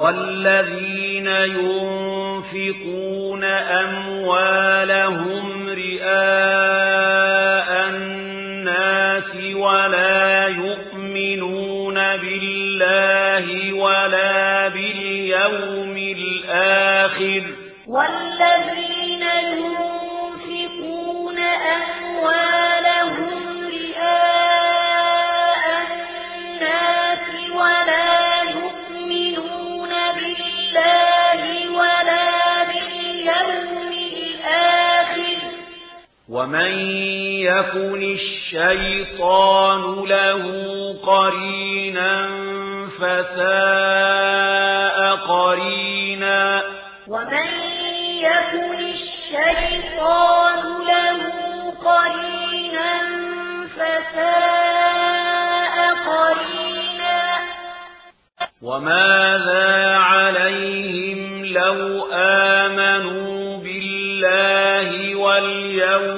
والذين ينفقون أموالهم رئاء الناس ولا يؤمنون بالله ولا باليوم الآخر والذين ينفقون ومن يكن الشيطان له قرينا فساء قرينا ومن يكن الشيطان له قرينا فساء قرينا وماذا عليهم لو آمنوا بالله واليوم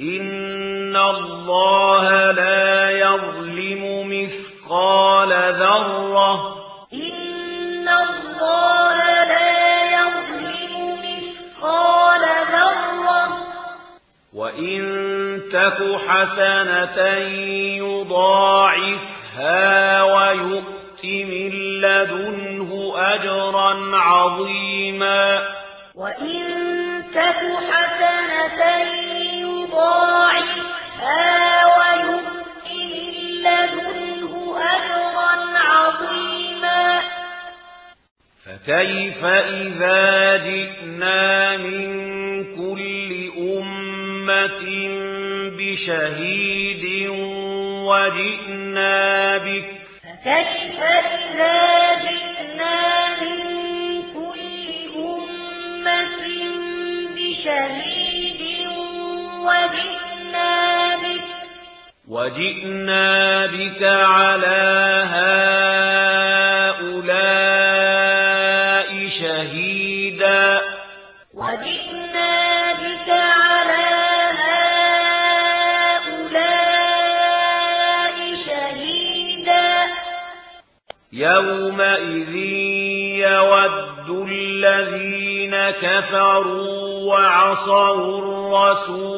إن الله لا يظلم مثقال ذرة إن الله لا يظلم مثقال ذرة وإن تك حسنة يضاعفها ويؤت من لدنه أجرا عظيما وإن تك حسنة طاعتها من فكيف إذا جئنا من كل أمة بشهيد وجئنا بك؟ فكيف إذا وجئنا بك على هؤلاء شهيدا وجئنا بك على هؤلاء شهيدا يومئذ يود الذين كفروا وعصوا الرسول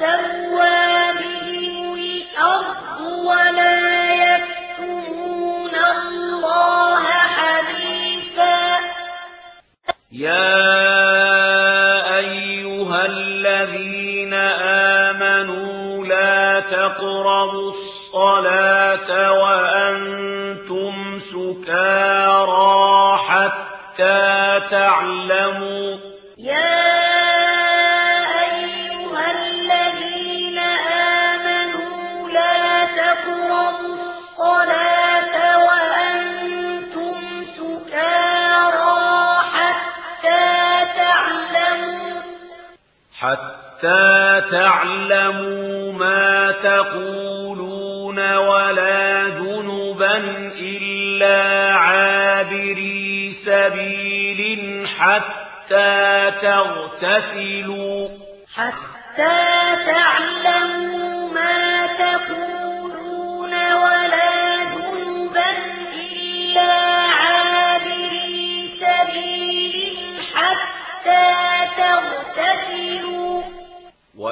فاستوى بهم الأرض ولا يكتمون الله تقربوا الصلاة ولا تعلموا ما تقولون ولا جنبا إلا عابري سبيل حتى تغتسلوا حتى تعلموا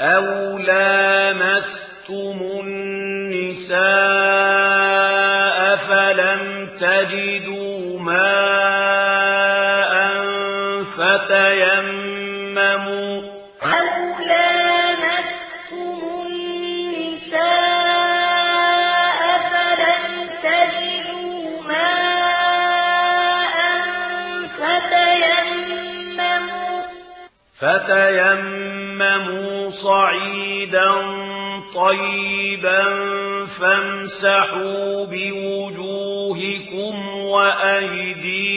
أَوْ لَامَسْتُمُ النِّسَاءَ فَلَمْ تَجِدُوا مَاءً فَتَيَمَّمُوا أَوْ فَتَيَمَّمُوا تيمموا صعيدا طيبا فامسحوا بوجوهكم وأيديكم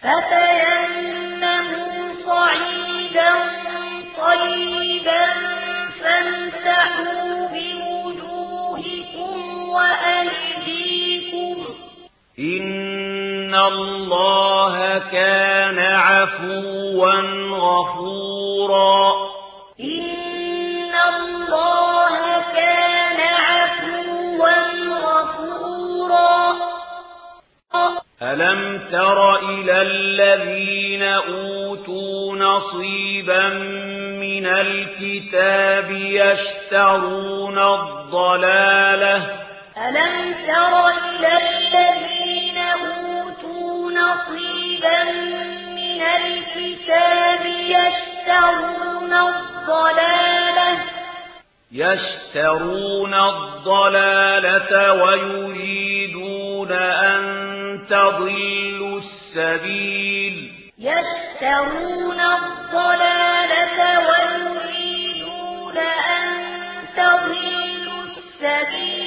فتيمموا صعيدا طيبا فامسحوا بوجوهكم وأيديكم إن الله كان عفوا غفورا ألم تر إلى الذين أوتوا نصيبا من الكتاب يشترون الضلالة ألم تر إلى الذين أوتوا نصيبا من الكتاب يشترون الضلالة يشترون الضلالة ويريدون أن تضل السبيل. يسترون الضلالة ويريدون أن تضل السبيل.